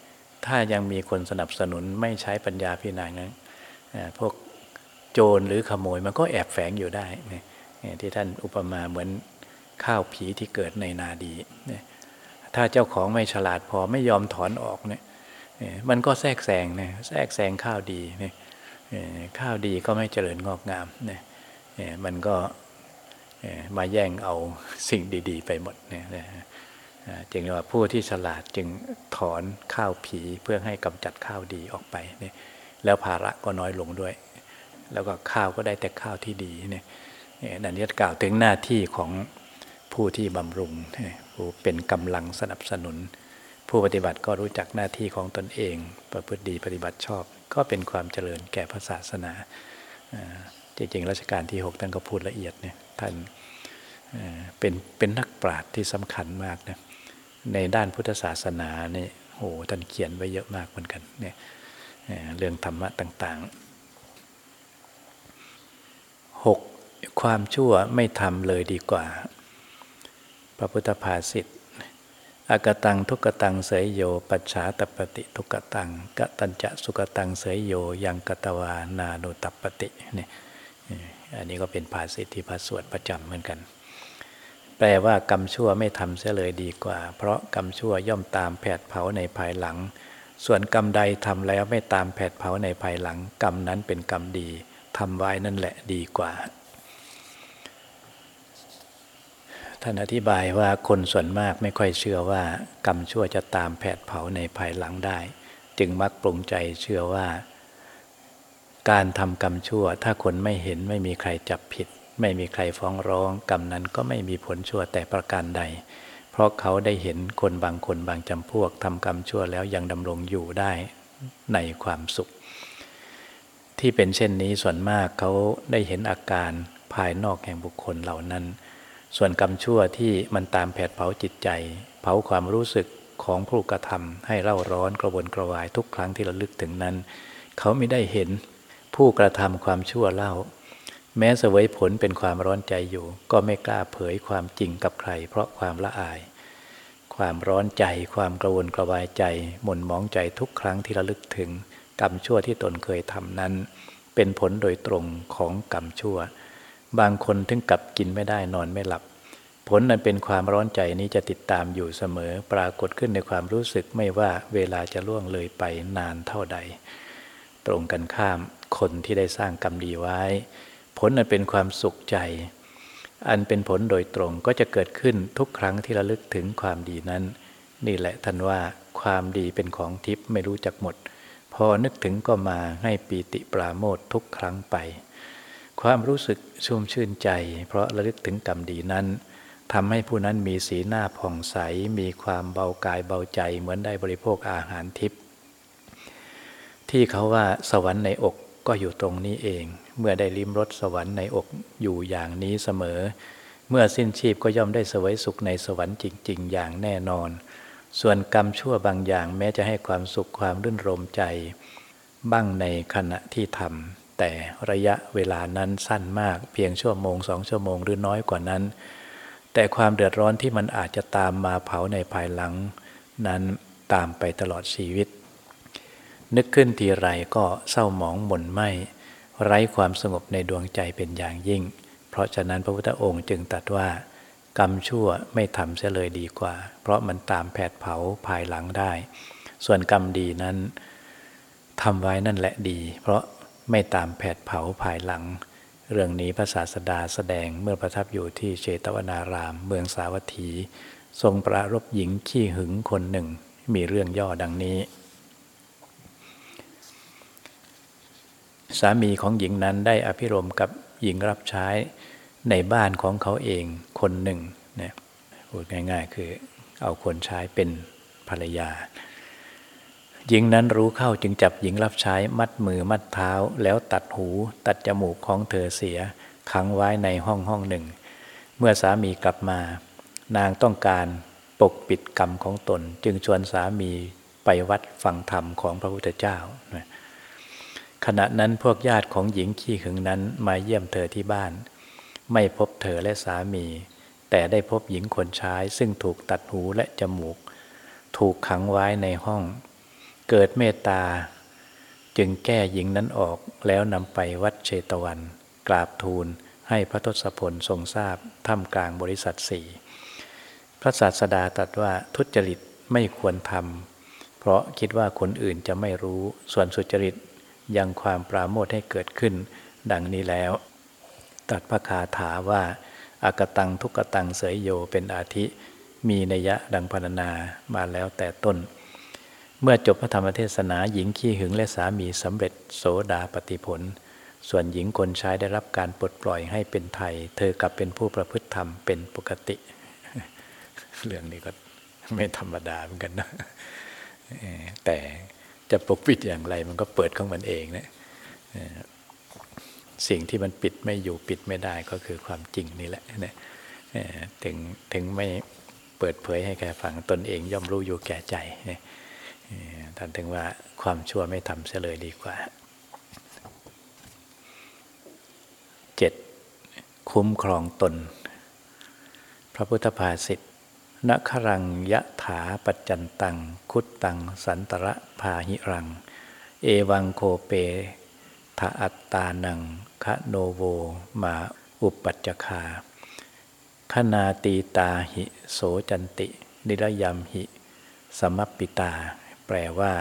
ถ้ายังมีคนสนับสนุนไม่ใช้ปัญญาพิจารณานั้นพวกโจรหรือขโมยมันก็แอบแฝงอยู่ได้นที่ท่านอุปมาเหมือนข้าวผีที่เกิดในนาดี ถ้าเจ้าของไม่ฉลาดพอไม่ยอมถอนออกเนี่ยมันก็แทรกแซงนะแทรกแซงข้าวดีเนี่ยข้าวดีก็ไม่เจริญงอกงามเนี่ยมันก็มาแย่งเอาสิ่งดี ๆ ไปหมดเนี่ยจึงว่าผู้ที่ฉลาดจึงถอนข้าวผีเพื่อให้กำจัดข้าวดีออกไปเนี่ยแล้วภาระก็น้อยลงด้วย แล้วก็ข้าวก็ได้แต่ข้าวที่ดีเนี่ยนันนี้กล่าวถึงหน้าที่ของ ผู้ที่บำรุงผู้เป็นกำลังสนับสนุน ผู้ปฏิบัติก็รู้จักหน้าที่ของตนเอง ประพฤติดีปฏิบัติชอบ ก็เป็นความเจริญแก่พระศาสนาจริงๆรัชกาลที่ 6 ท่านก็พูดละเอียดเนี่ยท่านเป็นเป็นนักปราชญ์ที่สำคัญมากนะในด้านพุทธศาสนาเนี่ยโอ้ท่านเขียนไว้เยอะมากเหมือนกันเนี่ยเรื่องธรรมะต่างๆหกความชั่วไม่ทำเลยดีกว่า พระพุทธภาษิตอากตังทุกตังเสยโย ปัจฉาตปฏิทุกตังกตัญจะสุกตังเสยโย ยังกตวานาโนตปฏิเนี่ยอันนี้ก็เป็นภาษิตที่พระสวดประจำเหมือนกัน แปลว่ากรรมชั่วไม่ทำเสียเลยดีกว่า เพราะกรรมชั่วย่อมตามแผดเผาในภายหลัง ส่วนกรรมใดทำแล้วไม่ตามแผดเผาในภายหลัง กรรมนั้นเป็นกรรมดีทำไว้นั่นแหละดีกว่า ท่านอธิบายว่าคนส่วนมากไม่ค่อยเชื่อว่ากรรมชั่วจะตามแผดเผาในภายหลังได้ จึงมักปรุงใจเชื่อว่า การทำกรรมชั่ว ถ้าคนไม่เห็นไม่มีใครจับผิด ไม่มีใครฟ้องร้อง กรรมนั้นก็ไม่มีผลชั่วแต่ประการใด เพราะเขาได้เห็นคนบางคนบางจำพวกทำกรรมชั่วแล้วยังดำรงอยู่ได้ในความสุข ที่เป็นเช่นนี้ส่วนมากเขาได้เห็นอาการภายนอกแห่งบุคคลเหล่านั้น ส่วนกรรมชั่วที่มันตามแผดเผาจิตใจ เผาความรู้สึกของผู้กระทำให้เร่าร้อนกระวนกระวายทุกครั้งที่เระลึกถึงนั้น เขาไม่ได้เห็นผู้กระทำความชั่วเล่า แม้เสวยผลเป็นความร้อนใจอยู่ ก็ไม่กล้าเผยความจริงกับใคร เพราะความละอาย ความร้อนใจ ความกระวนกระวายใจ หม่นมองใจทุกครั้งที่ระลึกถึง กรรมชั่วที่ตนเคยทำนั้น เป็นผลโดยตรงของกรรมชั่ว บางคนถึงกับกินไม่ได้นอนไม่หลับ ผลนั้นเป็นความร้อนใจนี้จะติดตามอยู่เสมอ ปรากฏขึ้นในความรู้สึกไม่ว่าเวลาจะล่วงเลยไปนานเท่าใด ตรงกันข้ามคนที่ได้สร้างกรรมดีไว้ ผลนั้นเป็นความสุขใจ อันเป็นผลโดยตรงก็จะเกิดขึ้นทุกครั้งที่ระลึกถึงความดีนั้น นี่แหละท่านว่าความดีเป็นของทิพย์ไม่รู้จักหมด พอนึกถึงก็มาให้ปีติปราโมททุกครั้งไป ความรู้สึกชุ่มชื่นใจ เพราะระลึกถึงกรรมดีนั้นทำให้ผู้นั้นมีสีหน้าผ่องใส มีความเบากายเบาใจเหมือนได้บริโภคอาหารทิพย์ที่เขาว่าสวรรค์ในอกก็อยู่ตรงนี้เอง เมื่อได้ลิ้มรสสวรรค์ในอกอยู่อย่างนี้เสมอ เมื่อสิ้นชีพก็ย่อมได้สวยสุขในสวรรค์จริง ๆ อย่างแน่นอน ส่วนกรรมชั่วบางอย่างแม้จะให้ความสุขความรื่นรมใจ บ้างในขณะที่ทำ แต่ระยะเวลานั้นสั้นมาก เพียงชั่วโมงสองชั่วโมงหรือน้อยกว่านั้น แต่ความเดือดร้อนที่มันอาจจะตามมาเผาในภายหลัง นั้นตามไปตลอดชีวิต นึกขึ้นทีไรก็เศร้าหมองหม่นไหมไร้ความสงบในดวงใจเป็นอย่างยิ่ง เพราะฉะนั้นพระพุทธองค์จึงตรัสว่ากรรมชั่วไม่ทำเสียเลยดีกว่า เพราะมันตามแผดเผาภายหลังได้ ส่วนกรรมดีนั้นทำไว้นั่นแหละดี เพราะ ไม่ตามแผดเผาภายหลัง เรื่องนี้พระศาสดาแสดงเมื่อประทับอยู่ที่เชตวนาราม เมืองสาวัตถี ทรงประรบหญิงขี้หึงคนหนึ่ง มีเรื่องย่อดังนี้ สามีของหญิงนั้นได้อภิรมกับหญิงรับใช้ในบ้านของเขาเองคนหนึ่งเนี่ยพูดง่าย ๆ คือเอาคนใช้เป็นภรรยา หญิงนั้นรู้เข้าจึงจับหญิงรับใช้มัดมือมัดเท้า แล้วตัดหูตัดจมูกของเธอเสีย ขังไว้ในห้องห้องหนึ่ง เมื่อสามีกลับมา นางต้องการปกปิดกรรมของตน จึงชวนสามีไปวัดฟังธรรมของพระพุทธเจ้า ขณะนั้นพวกญาติของหญิงขี้หึงนั้นมาเยี่ยมเธอที่บ้าน ไม่พบเธอและสามี แต่ได้พบหญิงคนใช้ซึ่งถูกตัดหูและจมูก ถูกขังไว้ในห้อง เกิดเมตตา จึงแก้หญิงนั้นออกแล้วนำไปวัดเชตวัน กราบทูลให้พระทศพลทรงทราบท่ามกลางบริษัทสี่พระศาสดาตรัสว่าทุจริตไม่ควรทำเพราะคิดว่าคนอื่นจะไม่รู้ส่วนสุจริตยังความปราโมทให้เกิดขึ้น ดังนี้แล้วตัดพระคาถาว่าอากตังทุกตังเสยโยเป็นอาทิ มีนัยะดังพรรณนามาแล้วแต่ต้น เมื่อจบพระธรรมเทศนาหญิงขี้หึงและสามีสำเร็จโสดาปฏิผล ส่วนหญิงคนใช้ได้รับการปลดปล่อยให้เป็นไทย เธอกลับเป็นผู้ประพฤติธรรมเป็นปกติ เรื่องนี้ก็ไม่ธรรมดาเหมือนกันนะแต่จะปกปิดอย่างไรมันก็เปิดของมันเองนะสิ่งที่มันปิดไม่อยู่ปิดไม่ได้ก็คือความจริงนี่แหละนะถึงถึงไม่เปิดเผยให้แกฟังตนเองย่อมรู้อยู่แก่ใจนะ ท่านถึงว่าความชั่วไม่ทำเสียเลยดีกว่าเจ็ดคุ้มครองตน พระพุทธภาษิตนครังยะถาปัจจันตัง คุตตัง สันตระพาหิรัง เอวังโคเปทะอัตตานังคะโนโวมาอุปัจจคาคนาตีตาหิ โสจันติ นิรยมหิ สมัปปิตา แปลว่า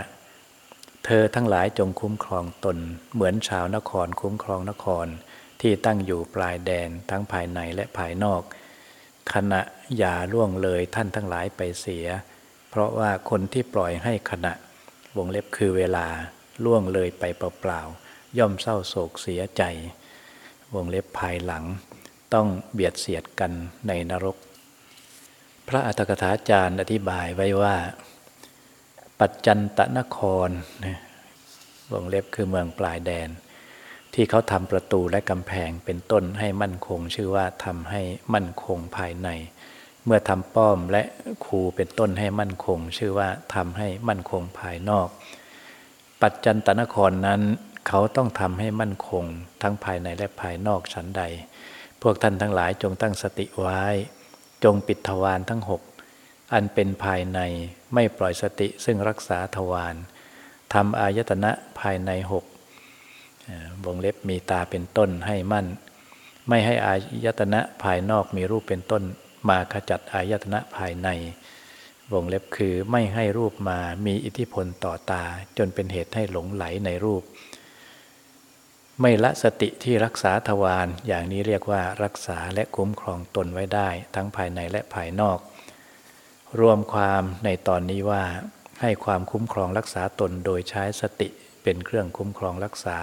เธอทั้งหลายจงคุ้มครองตน เหมือนชาวนครคุ้มครองนคร ที่ตั้งอยู่ปลายแดนทั้งภายในและภายนอก ขณะอย่าล่วงเลยท่านทั้งหลายไปเสีย เพราะว่าคนที่ปล่อยให้ขณะ วงเล็บคือเวลาล่วงเลยไปเปล่าๆย่อมเศร้าโศกเสียใจ วงเล็บภายหลัง ต้องเบียดเสียดกันในนรก พระอัตถกถาจารย์อธิบายไว้ว่า ปัจจันตนครวงเล็บคือเมืองปลายแดน ที่เขาทำประตูและกำแพงเป็นต้นให้มั่นคง ชื่อว่าทำให้มั่นคงภายใน เมื่อทำป้อมและคูเป็นต้นให้มั่นคง ชื่อว่าทำให้มั่นคงภายนอก ปัจจันตนครนั้น เขาต้องทำให้มั่นคง ทั้งภายในและภายนอกชั้นใด พวกท่านทั้งหลายจงตั้งสติไว้ จงปิดทวารทั้งหก อันเป็นภายในไม่ปล่อยสติซึ่งรักษาทวารทำอายตนะภายในหกวงเล็บมีตาเป็นต้นให้มั่น ไม่ให้อายตนะภายนอกมีรูปเป็นต้น มาขจัดอายตนะภายใน วงเล็บคือไม่ให้รูปมามีอิทธิพลต่อตา จนเป็นเหตุให้หลงไหลในรูป ไม่ละสติที่รักษาทวารอย่างนี้เรียกว่ารักษาและคุ้มครองตนไว้ได้ ทั้งภายในและภายนอก รวมความในตอนนี้ว่าให้ความคุ้มครองรักษาตนโดยใช้สติเป็นเครื่องคุ้มครองรักษา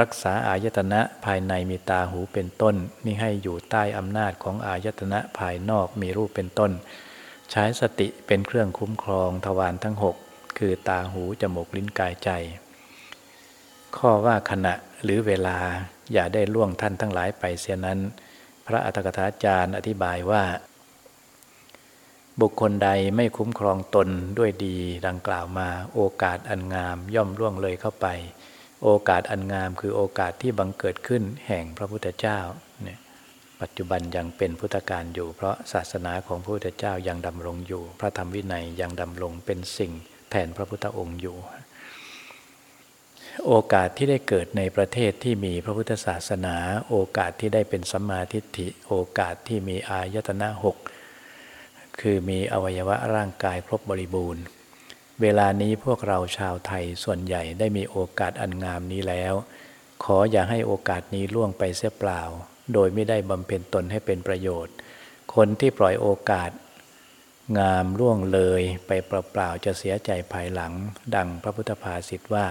รักษาอายตนะภายในมีตาหูเป็นต้นมิให้อยู่ใต้อำนาจของอายตนะภายนอกมีรูปเป็นต้น ใช้สติเป็นเครื่องคุ้มครองทวารทั้งหกคือตาหูจมูกลิ้นกายใจ ข้อว่าขณะหรือเวลาอย่าได้ล่วงท่านทั้งหลายไปเสียนั้น พระอัตถกถาจารย์อธิบายว่า บุคคลใดไม่คุ้มครองตนด้วยดีดังกล่าวมา โอกาสอันงามย่อมล่วงเลยเข้าไป โอกาสอันงามคือโอกาสที่บังเกิดขึ้นแห่งพระพุทธเจ้าเนี่ยปัจจุบันยังเป็นพุทธการอยู่ เพราะศาสนาของพระพุทธเจ้ายังดำรงอยู่ พระธรรมวินัยยังดำรงเป็นสิ่งแทนพระพุทธองค์อยู่ โอกาสที่ได้เกิดในประเทศที่มีพระพุทธศาสนา โอกาสที่ได้เป็นสัมมาทิฏฐิ โอกาสที่มีอายตนะหก คือมีอวัยวะร่างกายครบบริบูรณ์ เวลานี้พวกเราชาวไทยส่วนใหญ่ได้มีโอกาสอันงามนี้แล้ว ขออย่าให้โอกาสนี้ล่วงไปเสียเปล่า โดยไม่ได้บำเพ็ญตนให้เป็นประโยชน์ คนที่ปล่อยโอกาส งามล่วงเลยไปเปล่าๆจะเสียใจภายหลัง ดังพระพุทธภาษิตว่า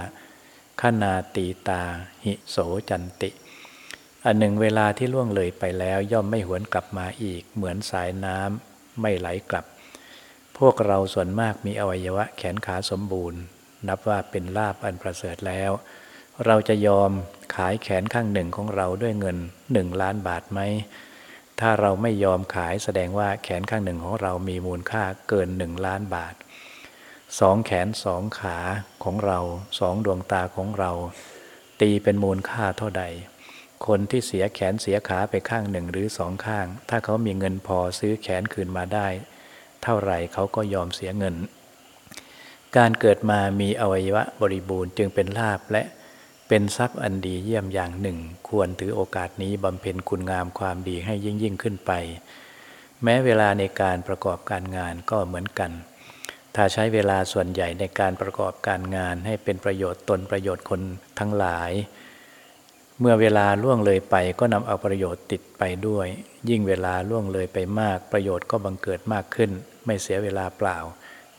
ขนาตีตาหิโสจันติ อันหนึ่งเวลาที่ล่วงเลยไปแล้วย่อมไม่หวนกลับมาอีกเหมือนสายน้ำ ไม่ไหลกลับ พวกเราส่วนมากมีอวัยวะแขนขาสมบูรณ์ นับว่าเป็นลาบอันประเสริฐแล้ว เราจะยอมขายแขนข้างหนึ่งของเราด้วยเงินหนึ่งล้านบาทไหม ถ้าเราไม่ยอมขายแสดงว่าแขนข้างหนึ่งของเรามีมูลค่าเกินหนึ่งล้านบาทสองแขนสองขาของเราสองดวงตาของเรา ตีเป็นมูลค่าเท่าใด คนที่เสียแขนเสียขาไปข้างหนึ่งหรือสองข้าง ถ้าเขามีเงินพอซื้อแขนคืนมาได้ เท่าไหร่เขาก็ยอมเสียเงิน การเกิดมามีอวัยวะบริบูรณ์จึงเป็นลาภและเป็นทรัพย์อันดีเยี่ยมอย่างหนึ่ง ควรถือโอกาสนี้บำเพ็ญคุณงามความดีให้ยิ่งยิ่งขึ้นไป แม้เวลาในการประกอบการงานก็เหมือนกัน ถ้าใช้เวลาส่วนใหญ่ในการประกอบการงานให้เป็นประโยชน์ตนประโยชน์คนทั้งหลาย เมื่อเวลาล่วงเลยไปก็นำเอาประโยชน์ติดไปด้วย ยิ่งเวลาล่วงเลยไปมาก ประโยชน์ก็บังเกิดมากขึ้น ไม่เสียเวลาเปล่า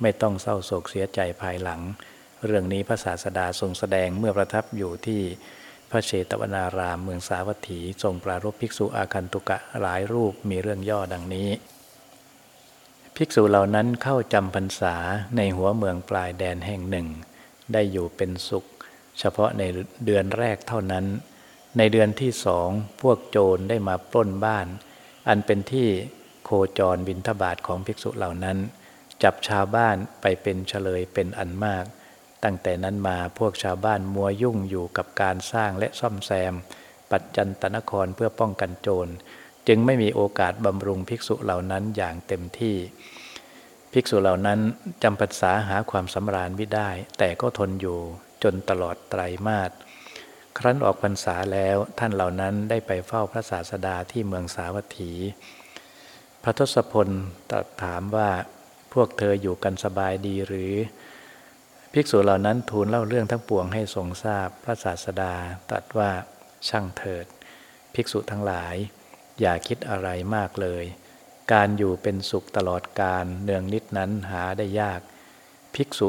ไม่ต้องเศร้าโศกเสียใจภายหลัง เรื่องนี้พระศาสดาทรงแสดงเมื่อประทับอยู่ที่พระเชตวนารามเมืองสาวัตถีทรงปรารบภิกษุอาคันตุกะหลายรูปมีเรื่องย่อดังนี้ ภิกษุเหล่านั้นเข้าจำพรรษาในหัวเมืองปลายแดนแห่งหนึ่ง ได้อยู่เป็นสุข เฉพาะในเดือนแรกเท่านั้น ในเดือนที่สองพวกโจรได้มาปล้นบ้าน อันเป็นที่โคจรบินทบาทของภิกษุเหล่านั้น จับชาวบ้านไปเป็นเฉลยเป็นอันมาก ตั้งแต่นั้นมาพวกชาวบ้านมัวยุ่งอยู่กับการสร้างและซ่อมแซม ปัจจันตนครเพื่อป้องกันโจร จึงไม่มีโอกาสบำรุงภิกษุเหล่านั้นอย่างเต็มที่ภิกษุเหล่านั้นจำพรรษาหาความสำราญไม่ได้ แต่ก็ทนอยู่จนตลอดไตรมาส ครั้นออกพรรษาแล้วท่านเหล่านั้นได้ไปเฝ้าพระศาสดาที่เมืองสาวัตถี พระทศพลตรัสถามว่าพวกเธออยู่กันสบายดีหรือ ภิกษุเหล่านั้นทูลเล่าเรื่องทั้งปวงให้ทรงทราบพระศาสดาตรัสว่าช่างเถิด ภิกษุทั้งหลาย อย่าคิดอะไรมากเลย การอยู่เป็นสุขตลอดการเนืองนิดนั้นหาได้ยาก ภิกษุ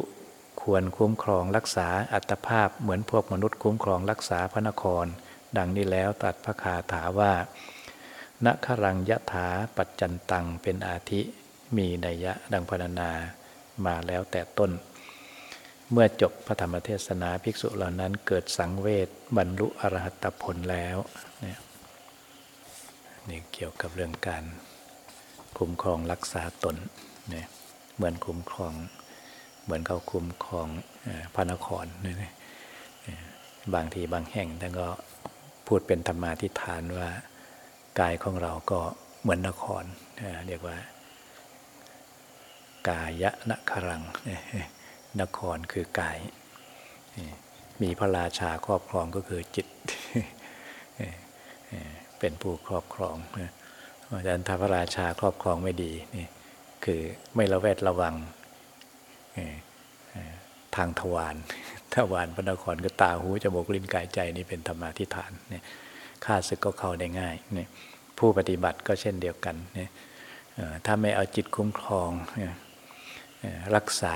ควรคุ้มครองรักษาอัตภาพเหมือนพวกมนุษย์คุ้มครองรักษาพระนคร ดังนี้แล้วตรัสพระคาถาว่าณครังยะถาปัจจันตังเป็นอาทิ มีนัยยะดังพรรณนามาแล้วแต่ต้น เมื่อจบพระธรรมเทศนาภิกษุเหล่านั้นเกิดสังเวชบรรลุอรหัตผลแล้วเนี่ยนี่เกี่ยวกับเรื่องการคุ้มครองรักษาตนเนี่ยเหมือนคุ้มครอง เหมือนเขาคุ้มครองพระนครนี่นะเอ่อบางทีบางแห่งท่านก็พูดเป็นธรรมาทิฏฐานว่ากายของเราก็เหมือนนครเรียกว่า กายะนครังนครคือกาย มีพระราชาครอบครองก็คือจิต เป็นผู้ครอบครองเพราะฉะนั้นถ้าพระราชาครอบครองไม่ดีนี่คือไม่ระแวดระวัง ทางทวารทวารพระนครก็ตาหูจมูกลิ้นกายใจนี่เป็นธรรมาทิฏฐานเนี่ยข้าศึกก็เข้าได้ง่ายเนี่ยผู้ปฏิบัติก็เช่นเดียวกันเนี่ยถ้าไม่เอาจิตคุ้มครองรักษา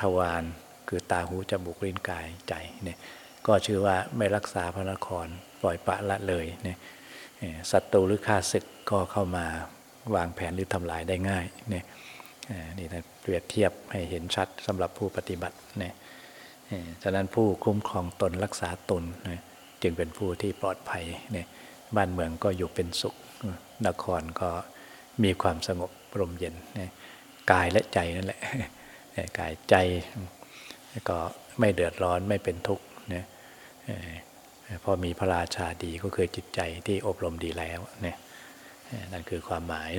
ทวารคือตาหูจมูกลิ้นกายใจเนี่ยก็ชื่อว่าไม่รักษาพระนครปล่อยปะละเลยเนี่ยศัตรูหรือข้าศึกก็เข้ามาวางแผนหรือทำลายได้ง่ายเนี่ย นี่นะเปรียบเทียบให้เห็นชัดสำหรับผู้ปฏิบัติเนี่ยฉะนั้นผู้คุ้มครองตนรักษาตนนะจึงเป็นผู้ที่ปลอดภัยเนี่ยบ้านเมืองก็อยู่เป็นสุข นครก็มีความสงบร่มเย็นเนี่ยกายและใจนั่นแหละเนี่ยกายใจก็ไม่เดือดร้อนไม่เป็นทุกข์เนี่ยพอมีพระราชาดีก็คือจิตใจที่อบรมดีแล้วเนี่ยนั่นคือความหมาย